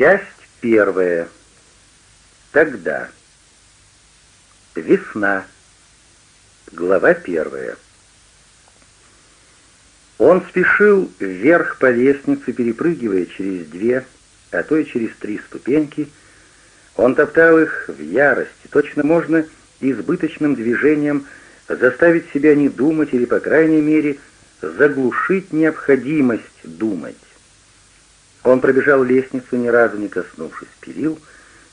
Часть первая. Тогда. Весна. Глава первая. Он спешил вверх по лестнице, перепрыгивая через две, а то и через три ступеньки. Он топтал их в ярости. Точно можно избыточным движением заставить себя не думать или, по крайней мере, заглушить необходимость думать. Он пробежал лестницу, ни разу не коснувшись перил,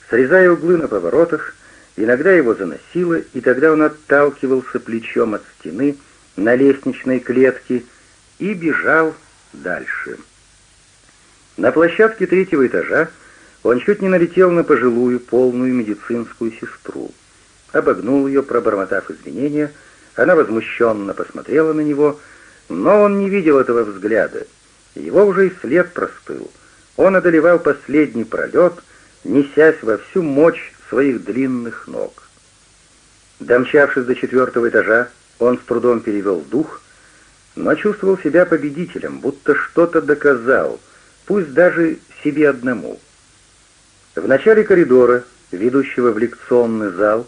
срезая углы на поворотах, иногда его заносило, и тогда он отталкивался плечом от стены на лестничной клетке и бежал дальше. На площадке третьего этажа он чуть не налетел на пожилую, полную медицинскую сестру. Обогнул ее, пробормотав извинения, она возмущенно посмотрела на него, но он не видел этого взгляда. Его уже и след простыл. Он одолевал последний пролет, несясь во всю мощь своих длинных ног. Домчавшись до четвертого этажа, он с трудом перевел дух, но чувствовал себя победителем, будто что-то доказал, пусть даже себе одному. В начале коридора, ведущего в лекционный зал,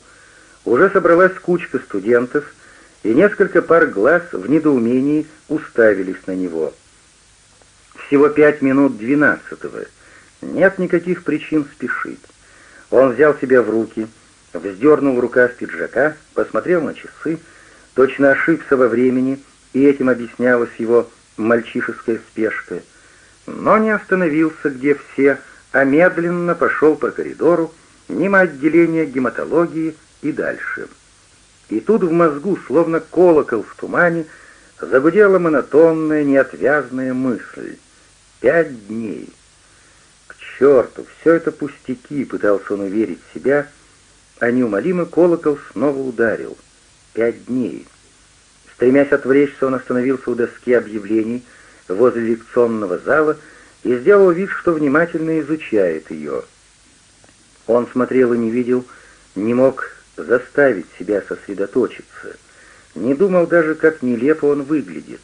уже собралась кучка студентов, и несколько пар глаз в недоумении уставились на него — всего пять минут двенадцатого. Нет никаких причин спешить. Он взял себя в руки, вздернул рукав пиджака, посмотрел на часы, точно ошибся во времени, и этим объяснялась его мальчишеская спешка, но не остановился, где все, а медленно пошел по коридору, мимо отделения гематологии и дальше. И тут в мозгу, словно колокол в тумане, загудела монотонная, неотвязная мысль. Пять дней. К черту, все это пустяки, пытался он уверить себя, а неумолимый колокол снова ударил. Пять дней. Стремясь отвлечься, он остановился у доски объявлений возле лекционного зала и сделал вид, что внимательно изучает ее. Он смотрел и не видел, не мог заставить себя сосредоточиться, не думал даже, как нелепо он выглядит.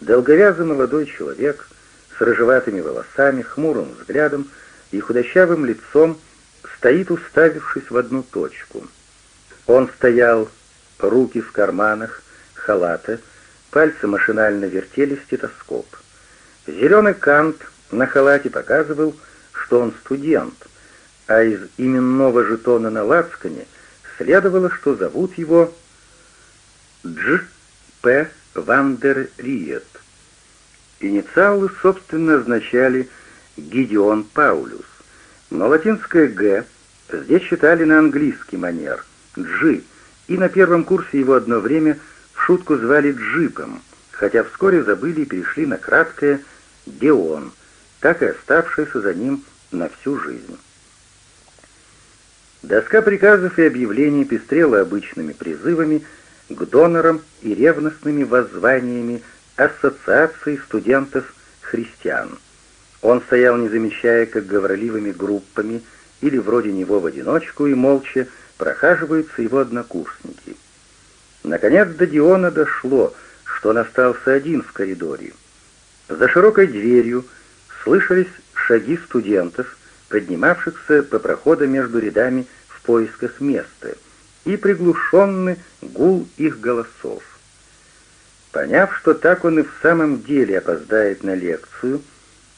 Долговязый молодой человек — с рыжеватыми волосами, хмурым взглядом и худощавым лицом стоит, уставившись в одну точку. Он стоял, руки в карманах, халата, пальцы машинально вертели стетоскоп. Зеленый кант на халате показывал, что он студент, а из именного жетона на лацкане следовало, что зовут его Дж. П. Вандерриет. Инициалы, собственно, означали Гидеон Паулюс, но латинское «Г» здесь читали на английский манер «Джи», и на первом курсе его одно время в шутку звали Джипом, хотя вскоре забыли и перешли на краткое «Деон», так и оставшееся за ним на всю жизнь. Доска приказов и объявлений пестрела обычными призывами к донорам и ревностными воззваниями Ассоциации студентов-христиан. Он стоял, не замечая, как говорливыми группами или вроде него в одиночку и молча прохаживаются его однокурсники. Наконец до Диона дошло, что он остался один в коридоре. За широкой дверью слышались шаги студентов, поднимавшихся по проходу между рядами в поисках места, и приглушенный гул их голосов. Поняв, что так он и в самом деле опоздает на лекцию,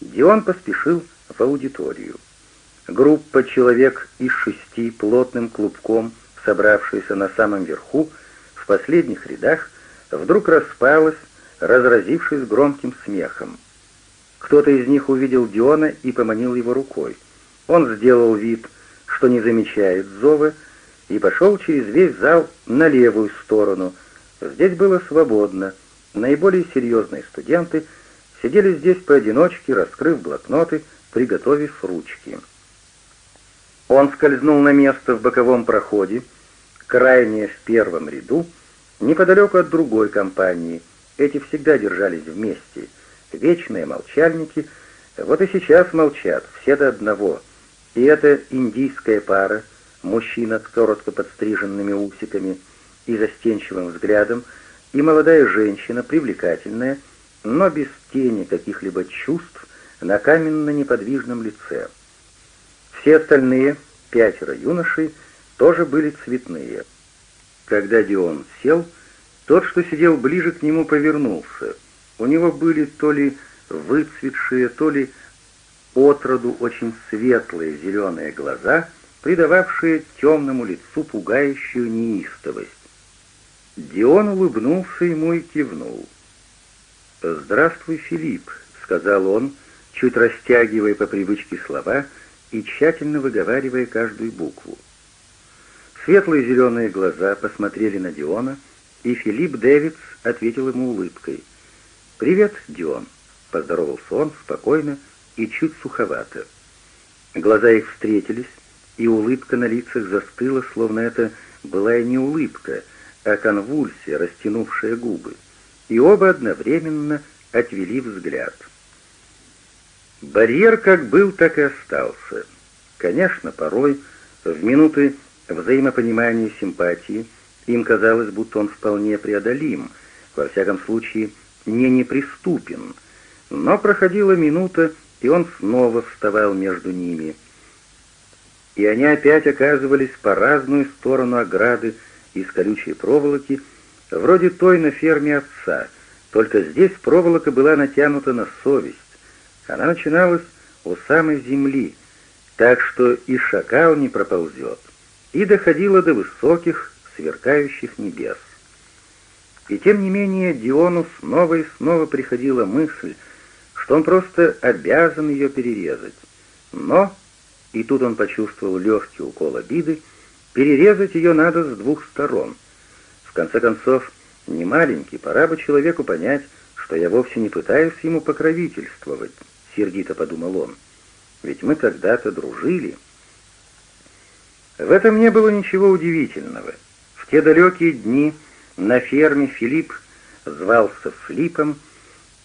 Дион поспешил в аудиторию. Группа человек из шести плотным клубком, собравшаяся на самом верху, в последних рядах, вдруг распалась, разразившись громким смехом. Кто-то из них увидел Диона и поманил его рукой. Он сделал вид, что не замечает зова, и пошел через весь зал на левую сторону. Здесь было свободно, Наиболее серьезные студенты сидели здесь поодиночке, раскрыв блокноты, приготовив ручки. Он скользнул на место в боковом проходе, крайне в первом ряду, неподалеку от другой компании. Эти всегда держались вместе, вечные молчальники, вот и сейчас молчат, все до одного. И эта индийская пара, мужчина с коротко подстриженными усиками и застенчивым взглядом, и молодая женщина, привлекательная, но без тени каких-либо чувств на каменно-неподвижном лице. Все остальные, пятеро юношей, тоже были цветные. Когда Дион сел, тот, что сидел ближе к нему, повернулся. У него были то ли выцветшие, то ли отроду очень светлые зеленые глаза, придававшие темному лицу пугающую неистовость. Дион улыбнулся ему и кивнул. «Здравствуй, Филипп», — сказал он, чуть растягивая по привычке слова и тщательно выговаривая каждую букву. Светлые зеленые глаза посмотрели на Диона, и Филипп Дэвидс ответил ему улыбкой. «Привет, Дион», — поздоровался он спокойно и чуть суховато. Глаза их встретились, и улыбка на лицах застыла, словно это была и не улыбка, а конвульсия, растянувшая губы, и оба одновременно отвели взгляд. Барьер как был, так и остался. Конечно, порой, в минуты взаимопонимания и симпатии, им казалось, будто он вполне преодолим, во всяком случае, не неприступен. Но проходила минута, и он снова вставал между ними. И они опять оказывались по разную сторону ограды из колючей проволоки, вроде той на ферме отца, только здесь проволока была натянута на совесть. Она начиналась у самой земли, так что и шакал не проползет, и доходила до высоких, сверкающих небес. И тем не менее Диону снова и снова приходила мысль, что он просто обязан ее перерезать. Но, и тут он почувствовал легкий укол обиды, перерезать ее надо с двух сторон. В конце концов, не маленький, пора бы человеку понять, что я вовсе не пытаюсь ему покровительствовать, сердито подумал он. Ведь мы когда-то дружили. В этом не было ничего удивительного. В те далекие дни на ферме Филипп звался Флипом,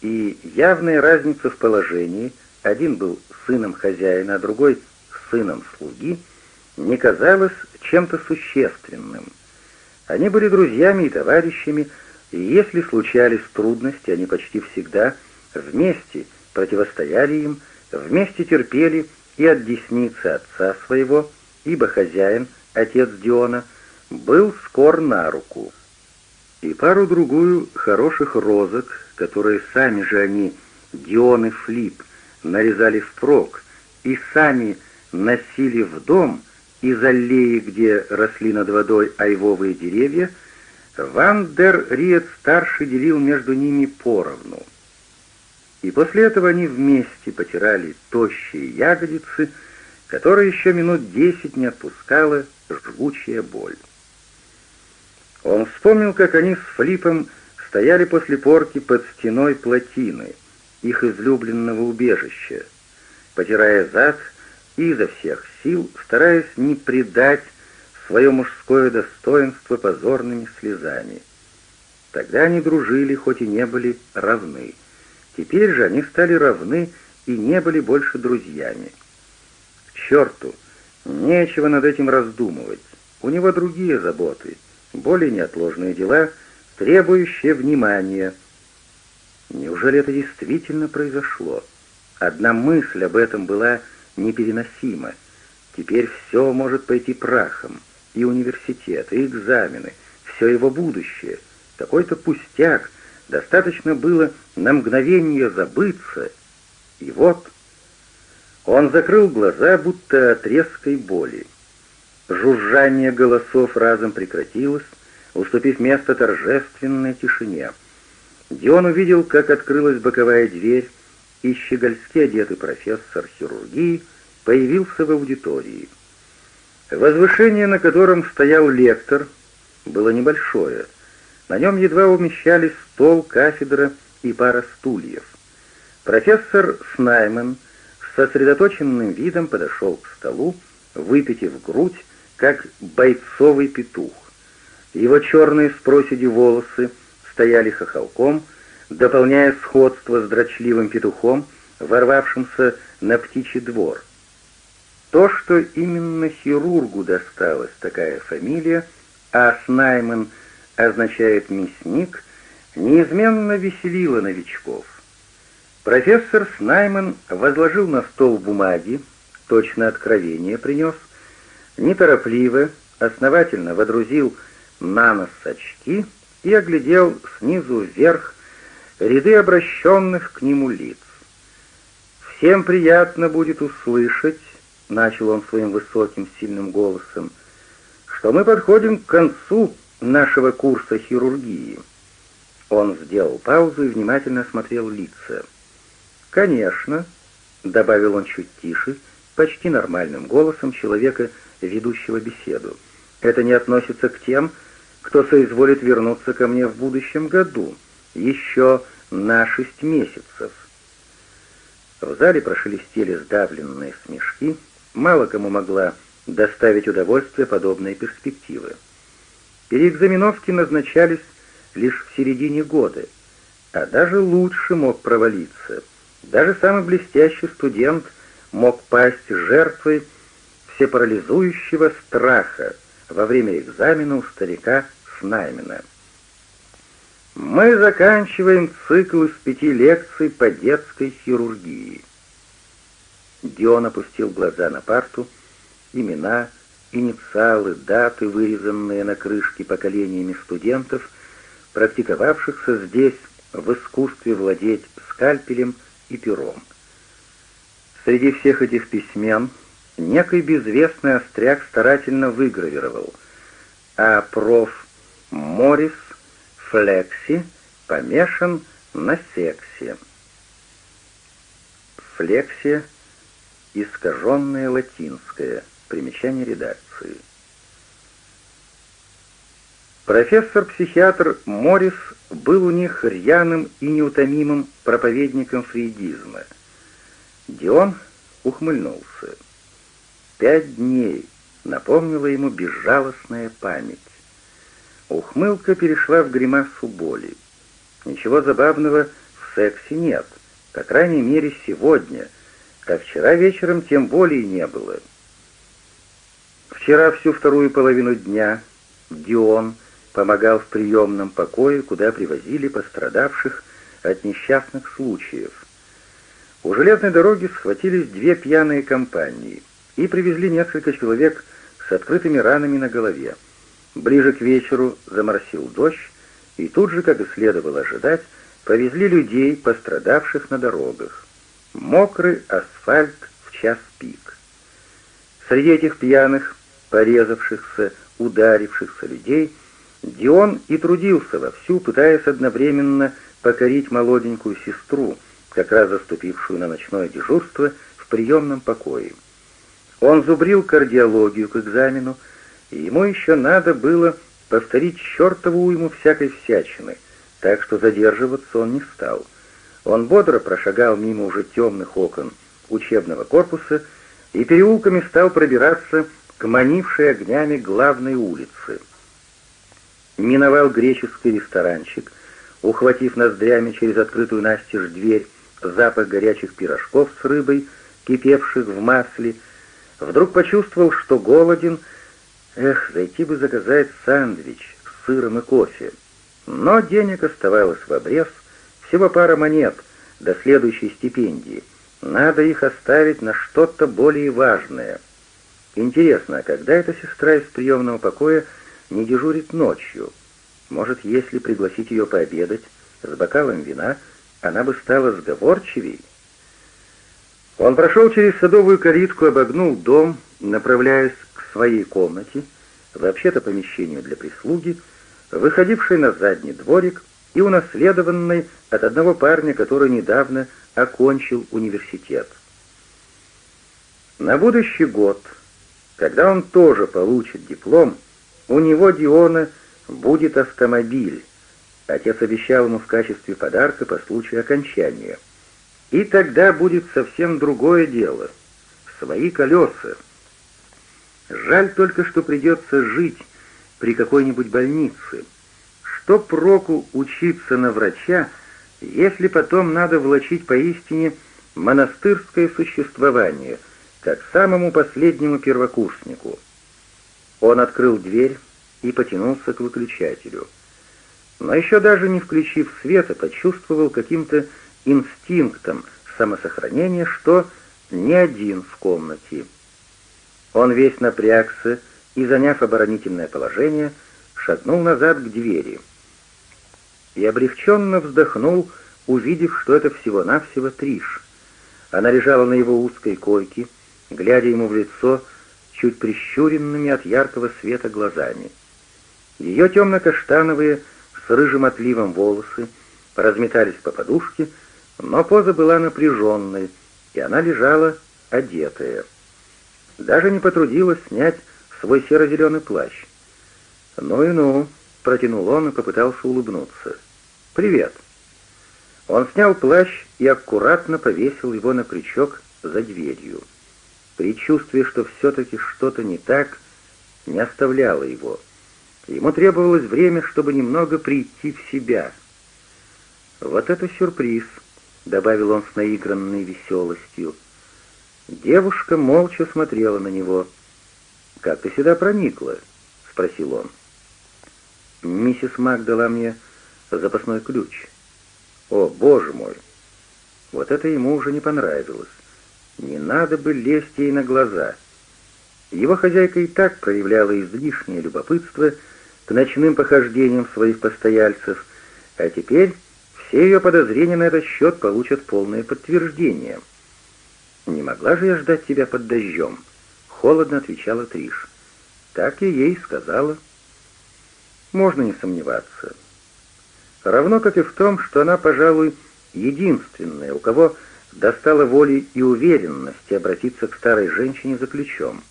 и явная разница в положении, один был сыном хозяина, а другой сыном слуги, не казалась чем-то существенным. Они были друзьями и товарищами, и если случались трудности, они почти всегда вместе противостояли им, вместе терпели и от десницы отца своего, ибо хозяин, отец Диона, был скор на руку и пару-другую хороших розок, которые сами же они, Дион и Флип, нарезали впрок и сами носили в дом из аллеи, где росли над водой айвовые деревья, Ван дер Риет-старший делил между ними поровну. И после этого они вместе потирали тощие ягодицы, которые еще минут десять не отпускала жгучая боль. Он вспомнил, как они с Флипом стояли после порки под стеной плотины, их излюбленного убежища, потирая зад и изо всех сил, стараясь не предать свое мужское достоинство позорными слезами. Тогда они дружили, хоть и не были равны. Теперь же они стали равны и не были больше друзьями. К черту! Нечего над этим раздумывать. У него другие заботы — более неотложные дела, требующие внимания. Неужели это действительно произошло? Одна мысль об этом была непереносима. Теперь все может пойти прахом. И университет, и экзамены, все его будущее. Какой-то пустяк. Достаточно было на мгновение забыться. И вот... Он закрыл глаза, будто от резкой боли. Жужжание голосов разом прекратилось, уступив место торжественной тишине. Дион увидел, как открылась боковая дверь, и щегольски одетый профессор хирургии появился в аудитории. Возвышение, на котором стоял лектор, было небольшое. На нем едва умещались стол, кафедра и пара стульев. Профессор Снаймен с сосредоточенным видом подошел к столу, выпитив грудь как бойцовый петух. Его черные с проседью волосы стояли хохолком, дополняя сходство с дрочливым петухом, ворвавшимся на птичий двор. То, что именно хирургу досталась такая фамилия, а Снаймен означает «мясник», неизменно веселило новичков. Профессор Снаймен возложил на стол бумаги, точно откровение принес, неторопливо, основательно водрузил на нос очки и оглядел снизу вверх ряды обращенных к нему лиц. «Всем приятно будет услышать», — начал он своим высоким сильным голосом, «что мы подходим к концу нашего курса хирургии». Он сделал паузу и внимательно осмотрел лица. «Конечно», — добавил он чуть тише, почти нормальным голосом человека, ведущего беседу, «это не относится к тем, кто соизволит вернуться ко мне в будущем году, еще на шесть месяцев». В зале прошелестели сдавленные смешки, мало кому могла доставить удовольствие подобные перспективы. Переэкзаменовки назначались лишь в середине года, а даже лучше мог провалиться. Даже самый блестящий студент мог пасть жертвой всепарализующего страха во время экзамена у старика Снаймена. Мы заканчиваем цикл из пяти лекций по детской хирургии. Дион опустил глаза на парту. Имена, инициалы, даты, вырезанные на крышке поколениями студентов, практиковавшихся здесь в искусстве владеть скальпелем и пером. Среди всех этих письмен некий безвестный остряк старательно выгравировал, а проф. Моррис Флекси помешан на сексе. Флексия — искаженное латинское, примечание редакции. Профессор-психиатр Моррис был у них рьяным и неутомимым проповедником фрейдизма. Дион ухмыльнулся. Пять дней напомнила ему безжалостная память. Ухмылка перешла в гримасу боли. Ничего забавного в сексе нет, по крайней мере сегодня, а вчера вечером тем более не было. Вчера всю вторую половину дня Дион помогал в приемном покое, куда привозили пострадавших от несчастных случаев. У железной дороги схватились две пьяные компании и привезли несколько человек с открытыми ранами на голове. Ближе к вечеру заморосил дождь, и тут же, как и следовало ожидать, повезли людей, пострадавших на дорогах. Мокрый асфальт в час пик. Среди этих пьяных, порезавшихся, ударившихся людей — Дион и трудился вовсю, пытаясь одновременно покорить молоденькую сестру, как раз заступившую на ночное дежурство в приемном покое. Он зубрил кардиологию к экзамену, и ему еще надо было повторить чертову уйму всякой всячины, так что задерживаться он не стал. Он бодро прошагал мимо уже темных окон учебного корпуса и переулками стал пробираться к манившей огнями главной улице — миновал греческий ресторанчик, ухватив ноздрями через открытую настежь дверь запах горячих пирожков с рыбой, кипевших в масле, вдруг почувствовал, что голоден. Эх, зайти бы заказать сэндвич с сыром и кофе. Но денег оставалось в обрез, всего пара монет до следующей стипендии. Надо их оставить на что-то более важное. Интересно, когда эта сестра из приемного покоя не дежурит ночью. Может, если пригласить ее пообедать с бокалом вина, она бы стала сговорчивей? Он прошел через садовую калитку, обогнул дом, направляясь к своей комнате, вообще-то помещению для прислуги, выходившей на задний дворик и унаследованной от одного парня, который недавно окончил университет. На будущий год, когда он тоже получит диплом, у него, Диона, будет автомобиль. Отец обещал ему в качестве подарка по случаю окончания. И тогда будет совсем другое дело. Свои колеса. Жаль только, что придется жить при какой-нибудь больнице. Что проку учиться на врача, если потом надо влачить поистине монастырское существование, как самому последнему первокурснику? Он открыл дверь и потянулся к выключателю. Но еще даже не включив света, почувствовал каким-то инстинктом самосохранения, что ни один в комнате. Он весь напрягся и, заняв оборонительное положение, шагнул назад к двери. И облегченно вздохнул, увидев, что это всего-навсего Триш. Она лежала на его узкой койке, глядя ему в лицо чуть прищуренными от яркого света глазами. Ее темно-каштановые с рыжим отливом волосы разметались по подушке, но поза была напряженной, и она лежала одетая. Даже не потрудилась снять свой серо-зеленый плащ. «Ну и ну», — протянул он и попытался улыбнуться. «Привет». Он снял плащ и аккуратно повесил его на крючок за дверью. Предчувствие, что все-таки что-то не так, не оставляло его. Ему требовалось время, чтобы немного прийти в себя. «Вот это сюрприз», — добавил он с наигранной веселостью. Девушка молча смотрела на него. «Как ты сюда проникла?» — спросил он. «Миссис Мак дала мне запасной ключ». «О, боже мой!» Вот это ему уже не понравилось. Не надо бы лезть ей на глаза. Его хозяйка и так проявляла излишнее любопытство к ночным похождениям своих постояльцев, а теперь все ее подозрения на этот счет получат полное подтверждение. «Не могла же я ждать тебя под дождем?» — холодно отвечала Триш. Так и ей сказала. Можно не сомневаться. Равно как и в том, что она, пожалуй, единственная, у кого достала воли и уверенности обратиться к старой женщине за ключом.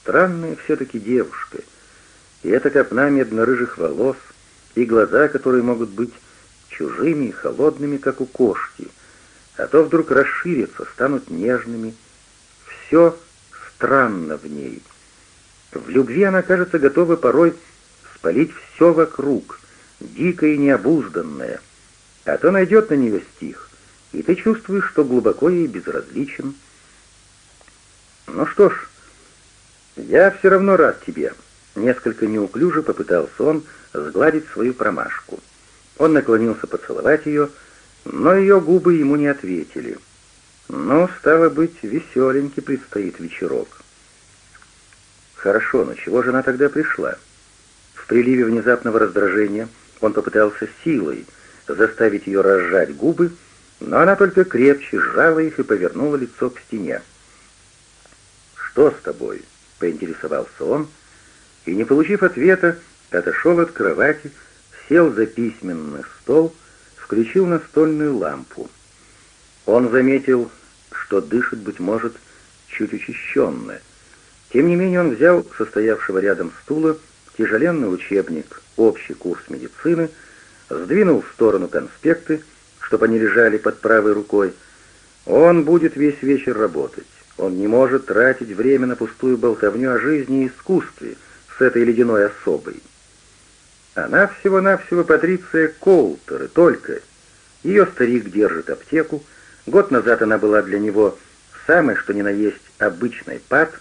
Странная все-таки девушка. И эта копна медно-рыжих волос, и глаза, которые могут быть чужими и холодными, как у кошки, а то вдруг расширятся, станут нежными. Все странно в ней. В любви она, кажется, готова порой спалить все вокруг, дикое и необузданное, а то найдет на нее стих, и ты чувствуешь, что глубоко ей безразличен. Ну что ж, я все равно рад тебе. Несколько неуклюже попытался он сгладить свою промашку. Он наклонился поцеловать ее, но ее губы ему не ответили. Но, стало быть, веселенький предстоит вечерок. Хорошо, но чего же она тогда пришла? В приливе внезапного раздражения он попытался силой заставить ее разжать губы, но она только крепче сжала их и повернула лицо к стене. «Что с тобой?» — поинтересовался он, и, не получив ответа, отошел от кровати, сел за письменный стол, включил настольную лампу. Он заметил, что дышит, быть может, чуть учащенно. Тем не менее он взял состоявшего рядом стула тяжеленный учебник «Общий курс медицины», сдвинул в сторону конспекты, чтобы они лежали под правой рукой. Он будет весь вечер работать. Он не может тратить время на пустую болтовню о жизни и искусстве с этой ледяной особой. Она всего-навсего Патриция Коултер, и только. Ее старик держит аптеку. Год назад она была для него самой, что ни на есть, обычной пат,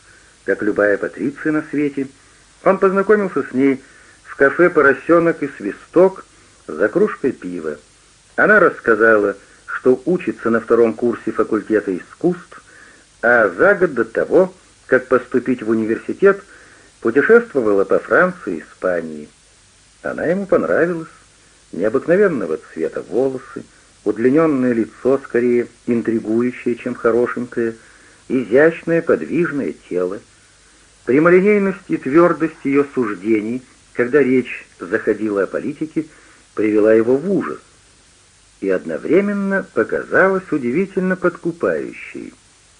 как любая Патриция на свете. Он познакомился с ней в кафе «Поросенок и свисток» за кружкой пива. Она рассказала, что учится на втором курсе факультета искусств, а за год до того, как поступить в университет, путешествовала по Франции и Испании. Она ему понравилась. Необыкновенного цвета волосы, удлиненное лицо, скорее интригующее, чем хорошенькое, изящное подвижное тело. Прямолинейность и твердость ее суждений, когда речь заходила о политике, привела его в ужас и одновременно показалась удивительно подкупающей.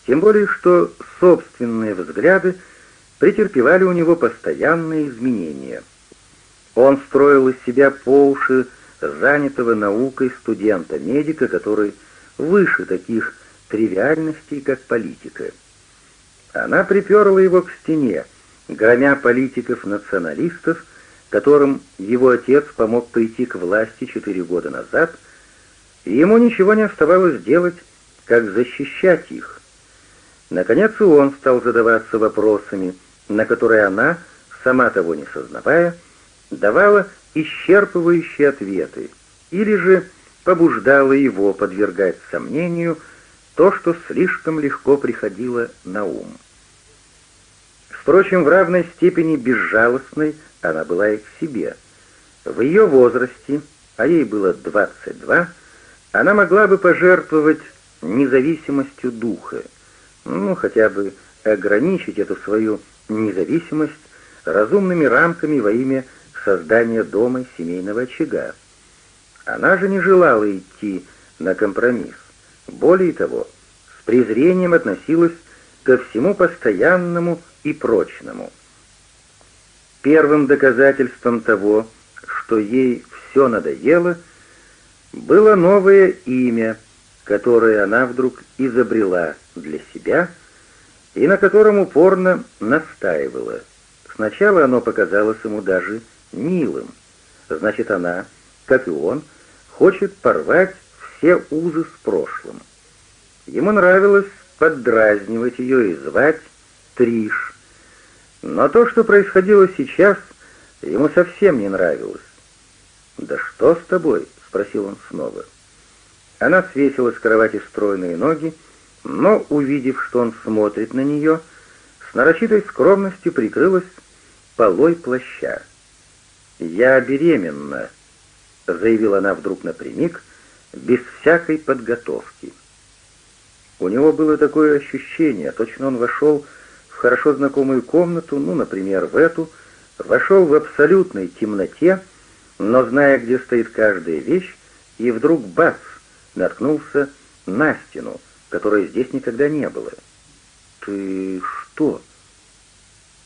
Тем более, что собственные взгляды претерпевали у него постоянные изменения. Он строил из себя по уши занятого наукой студента-медика, который выше таких тривиальностей, как политика. Она приперла его к стене, громя политиков-националистов, которым его отец помог прийти к власти четыре года назад, и ему ничего не оставалось делать, как защищать их. Наконец и он стал задаваться вопросами, на которые она, сама того не сознавая, давала исчерпывающие ответы, или же побуждала его подвергать сомнению то, что слишком легко приходило на ум. Впрочем, в равной степени безжалостной она была и к себе. В ее возрасте, а ей было 22, она могла бы пожертвовать независимостью духа, ну, хотя бы ограничить эту свою независимость разумными рамками во имя создания дома и семейного очага. Она же не желала идти на компромисс. Более того, с презрением относилась ко всему постоянному и прочному. Первым доказательством того, что ей все надоело, было новое имя, которое она вдруг изобрела для себя и на котором упорно настаивала. Сначала оно показалось ему даже милым. Значит, она, как и он, хочет порвать все узы с прошлым. Ему нравилось поддразнивать ее и звать Триш. Но то, что происходило сейчас, ему совсем не нравилось. «Да что с тобой?» — спросил он снова. Она свесила с кровати стройные ноги, но, увидев, что он смотрит на нее, с нарочитой скромностью прикрылась полой плаща. «Я беременна», — заявила она вдруг напрямик, без всякой подготовки. У него было такое ощущение, точно он вошел в хорошо знакомую комнату, ну, например, в эту, вошел в абсолютной темноте, но зная, где стоит каждая вещь, и вдруг бац, наткнулся на стену, которой здесь никогда не было. «Ты что?»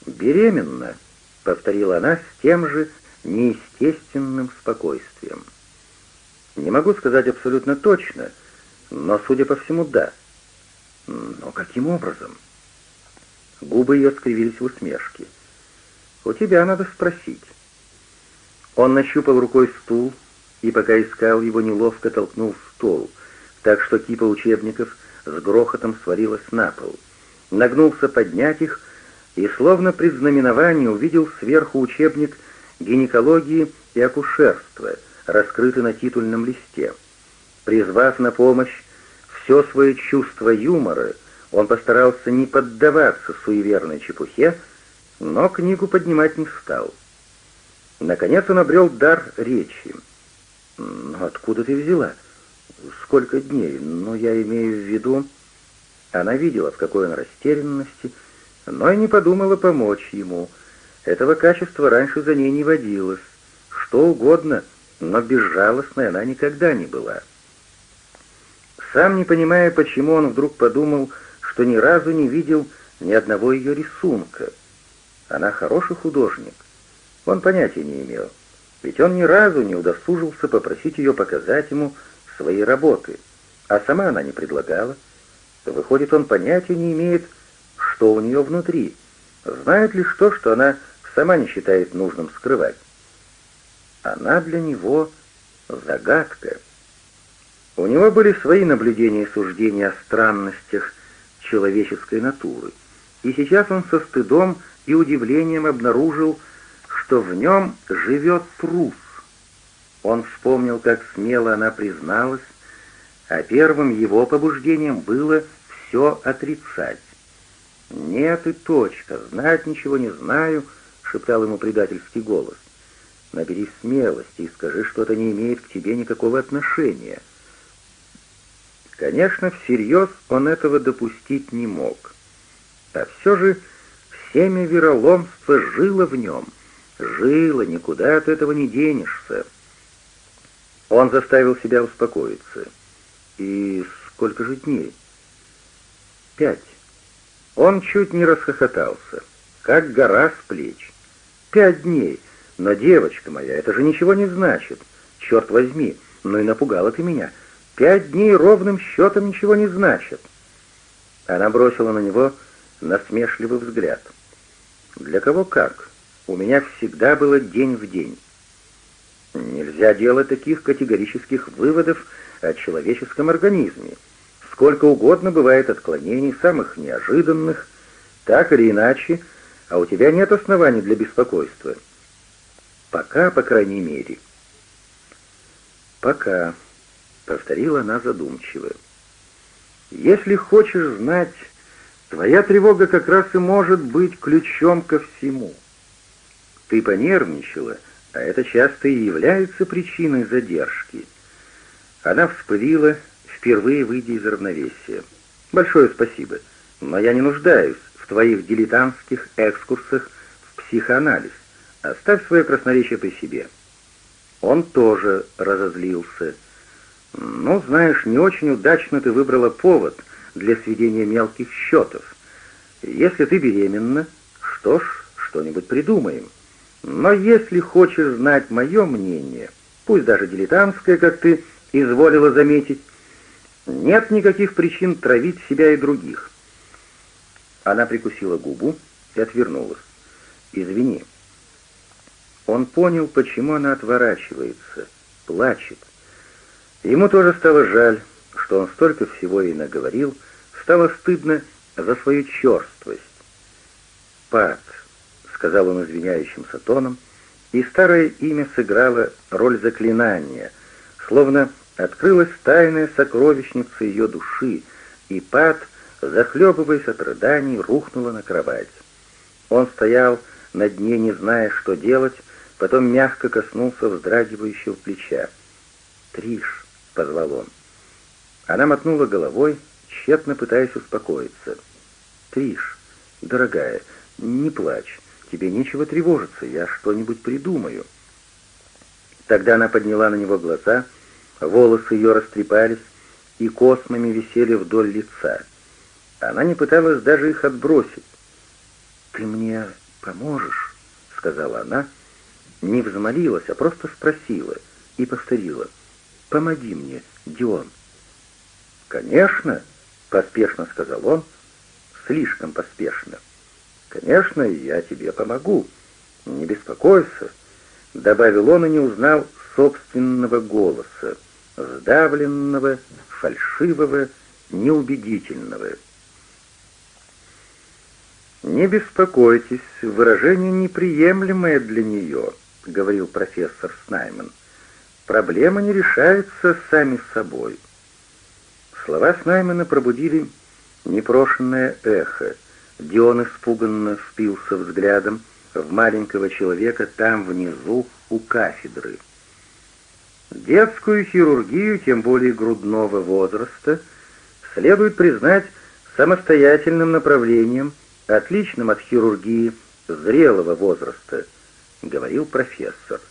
«Беременна», — повторила она с тем же неестественным спокойствием. «Не могу сказать абсолютно точно, но, судя по всему, да». «Но каким образом?» Губы ее скривились в усмешке. «У тебя надо спросить». Он нащупал рукой стул и, пока искал его, неловко толкнул стол, так что кипа учебников с грохотом свалилась на пол. Нагнулся поднять их и, словно при знаменовании, увидел сверху учебник гинекологии и акушерства, раскрытый на титульном листе. Призвав на помощь все свое чувство юмора, он постарался не поддаваться суеверной чепухе, но книгу поднимать не стал. Наконец он обрел дар речи. «Но откуда ты взяла? Сколько дней? Но я имею в виду...» Она видела, в какой он растерянности, но и не подумала помочь ему. Этого качества раньше за ней не водилось. Что угодно, но безжалостной она никогда не была. Сам не понимая, почему он вдруг подумал, что ни разу не видел ни одного ее рисунка. Она хороший художник. Он понятия не имел, ведь он ни разу не удосужился попросить ее показать ему свои работы, а сама она не предлагала. Выходит, он понятия не имеет, что у нее внутри, знает лишь то, что она сама не считает нужным скрывать. Она для него загадка. У него были свои наблюдения и суждения о странностях человеческой натуры, и сейчас он со стыдом и удивлением обнаружил, что в нем живет трус. Он вспомнил, как смело она призналась, а первым его побуждением было все отрицать. «Нет и точка, знать ничего не знаю», — шептал ему предательский голос. «Наберись смелости и скажи, что это не имеет к тебе никакого отношения». Конечно, всерьез он этого допустить не мог. А все же семя вероломства жило в нем, жило, никуда от этого не денешься. Он заставил себя успокоиться. И сколько же дней? Пять. Он чуть не расхохотался, как гора с плеч. Пять дней. Но, девочка моя, это же ничего не значит. Черт возьми, ну и напугала ты меня. Пять дней ровным счетом ничего не значит. Она бросила на него насмешливый взгляд. Для кого как? У меня всегда было день в день. Нельзя делать таких категорических выводов о человеческом организме. Сколько угодно бывает отклонений, самых неожиданных, так или иначе, а у тебя нет оснований для беспокойства. Пока, по крайней мере. Пока, повторила она задумчиво. Если хочешь знать, твоя тревога как раз и может быть ключом ко всему. Ты понервничала, а это часто и является причиной задержки. Она вспылила, впервые выйдя из равновесия. «Большое спасибо, но я не нуждаюсь в твоих дилетантских экскурсах в психоанализ. Оставь свое красноречие при себе». Он тоже разозлился. «Ну, знаешь, не очень удачно ты выбрала повод для сведения мелких счетов. Если ты беременна, что ж, что-нибудь придумаем. Но если хочешь знать мое мнение, пусть даже дилетантское, как ты изволила заметить, нет никаких причин травить себя и других». Она прикусила губу и отвернулась. «Извини». Он понял, почему она отворачивается, плачет. Ему тоже стало жаль, что он столько всего ей наговорил, стало стыдно за свою черствость. «Пат», — сказал он извиняющимся тоном, и старое имя сыграло роль заклинания, словно открылась тайная сокровищница ее души, и Пат, захлебываясь от рыданий, рухнула на кровать. Он стоял над ней, не зная, что делать, потом мягко коснулся вздрагивающего плеча. «Триш», — позвал он. Она мотнула головой, тщетно пытаясь успокоиться. «Триш, дорогая, не плачь, тебе нечего тревожиться, я что-нибудь придумаю». Тогда она подняла на него глаза, волосы ее растрепались и космами висели вдоль лица. Она не пыталась даже их отбросить. «Ты мне поможешь?» — сказала она, не взмолилась, а просто спросила и повторила. «Помоги мне, Дион». «Конечно», — поспешно сказал он, слишком поспешно. «Конечно, я тебе помогу. Не беспокойся», — добавил он и не узнал собственного голоса, сдавленного, фальшивого, неубедительного. «Не беспокойтесь, выражение неприемлемое для нее», — говорил профессор Снайман. «Проблемы не решаются сами собой». Слова Снаймана пробудили непрошенное эхо. Дион испуганно впился взглядом в маленького человека там внизу у кафедры. Детскую хирургию, тем более грудного возраста, следует признать самостоятельным направлением, отличным от хирургии зрелого возраста —— говорил профессор.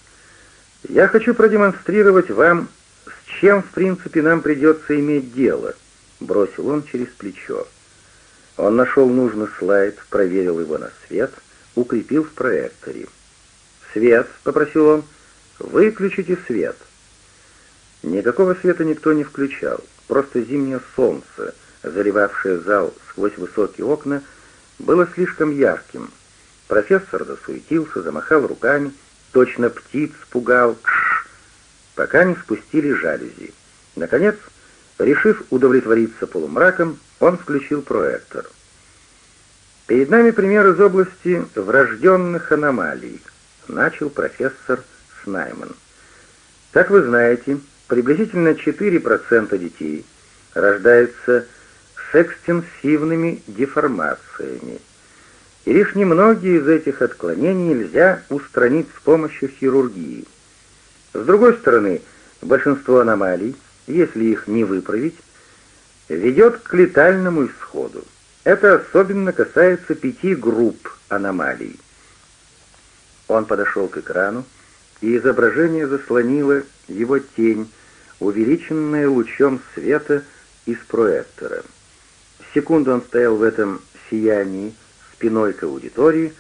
«Я хочу продемонстрировать вам, с чем, в принципе, нам придется иметь дело», — бросил он через плечо. Он нашел нужный слайд, проверил его на свет, укрепил в проекторе. «Свет», — попросил он, — «выключите свет». Никакого света никто не включал, просто зимнее солнце, заливавшее зал сквозь высокие окна, было слишком ярким — Профессор засуетился, замахал руками, точно птиц пугал, кш, пока не спустили жалюзи. Наконец, решив удовлетвориться полумраком, он включил проектор. «Перед нами пример из области врожденных аномалий», — начал профессор Снайман. «Как вы знаете, приблизительно 4% детей рождаются с экстенсивными деформациями, и лишь немногие из этих отклонений нельзя устранить с помощью хирургии. С другой стороны, большинство аномалий, если их не выправить, ведет к летальному исходу. Это особенно касается пяти групп аномалий. Он подошел к экрану, и изображение заслонило его тень, увеличенная лучом света из проектора. Секунду он стоял в этом сиянии, спиной к аудитории,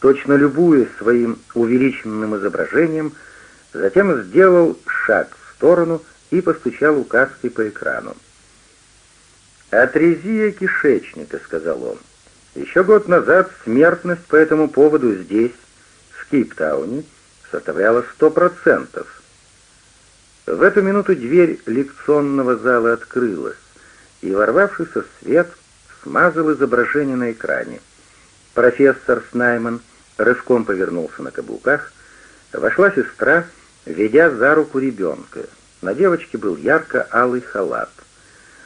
точно любуясь своим увеличенным изображением, затем сделал шаг в сторону и постучал указкой по экрану. «Атрезия кишечника», — сказал он. «Еще год назад смертность по этому поводу здесь, в Кейптауне, составляла сто процентов». В эту минуту дверь лекционного зала открылась, и ворвавшийся свет смазал изображение на экране. Профессор Снайман рывком повернулся на каблуках. Вошла сестра, ведя за руку ребенка. На девочке был ярко-алый халат.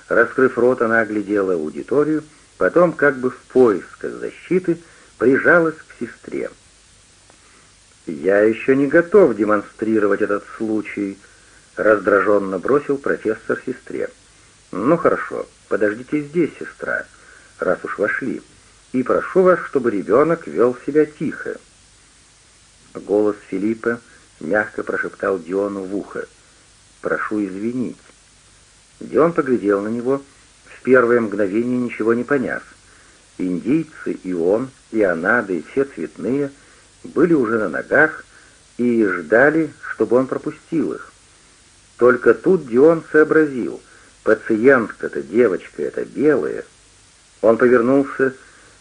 Раскрыв рот, она оглядела аудиторию, потом, как бы в поисках защиты, прижалась к сестре. «Я еще не готов демонстрировать этот случай», — раздраженно бросил профессор сестре. «Ну хорошо, подождите здесь, сестра, раз уж вошли, и прошу вас, чтобы ребенок вел себя тихо». Голос Филиппа мягко прошептал Диону в ухо. «Прошу извинить». Дион поглядел на него, в первое мгновение ничего не поняв. Индийцы и он, и она, да и все цветные — были уже на ногах и ждали, чтобы он пропустил их. Только тут Дион сообразил, пациентка-то, девочка эта белая. Он повернулся,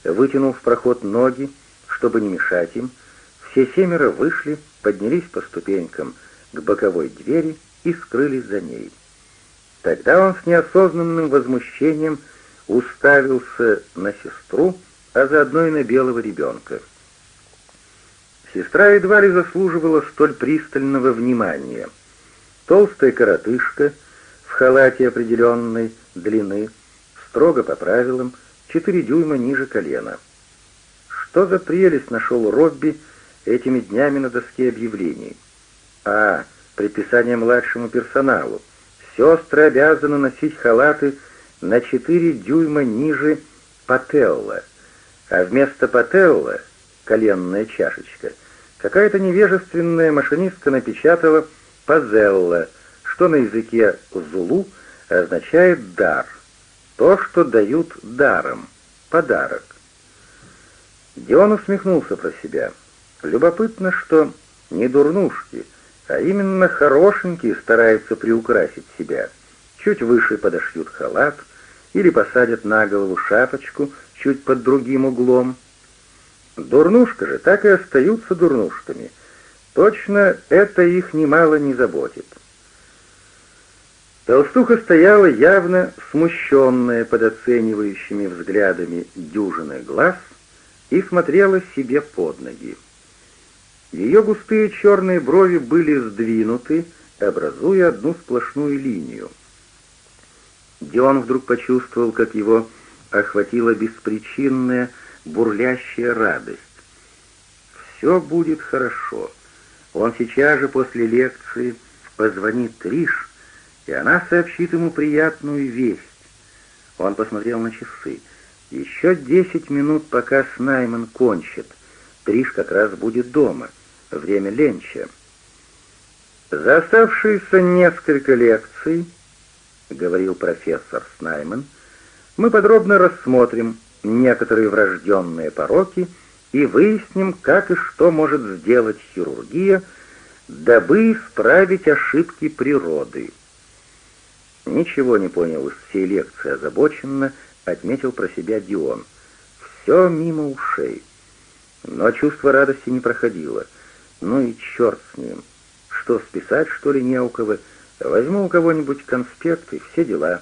вытянул в проход ноги, чтобы не мешать им. Все семеро вышли, поднялись по ступенькам к боковой двери и скрылись за ней. Тогда он с неосознанным возмущением уставился на сестру, а заодно и на белого ребенка. Сестра едва ли заслуживала столь пристального внимания. Толстая коротышка в халате определенной длины, строго по правилам, четыре дюйма ниже колена. Что за прелесть нашел Робби этими днями на доске объявлений? А, предписание младшему персоналу. Сестры обязаны носить халаты на четыре дюйма ниже пателла, а вместо пателла — коленная чашечка — Какая-то невежественная машинистка напечатала «пазелла», что на языке зулу означает «дар», то, что дают даром, подарок. Дион усмехнулся про себя. Любопытно, что не дурнушки, а именно хорошенькие стараются приукрасить себя. Чуть выше подошьют халат или посадят на голову шапочку чуть под другим углом, Дурнушка же так и остаются дурнушками. Точно это их немало не заботит. Толстуха стояла явно смущенная под оценивающими взглядами дюжины глаз и смотрела себе под ноги. Ее густые черные брови были сдвинуты, образуя одну сплошную линию. Дион вдруг почувствовал, как его охватила беспричинная, бурлящая радость. Все будет хорошо. Он сейчас же после лекции позвонит Триш, и она сообщит ему приятную весть. Он посмотрел на часы. Еще десять минут, пока Снайман кончит. Триш как раз будет дома. Время ленча. За оставшиеся несколько лекций, говорил профессор Снайман, мы подробно рассмотрим некоторые врожденные пороки и выясним, как и что может сделать хирургия, дабы исправить ошибки природы. Ничего не понял из всей лекции озабоченно, отметил про себя Дион. Все мимо ушей. Но чувство радости не проходило. Ну и черт с ним. Что, списать, что ли, не у кого? Возьму у кого-нибудь конспекты, все дела.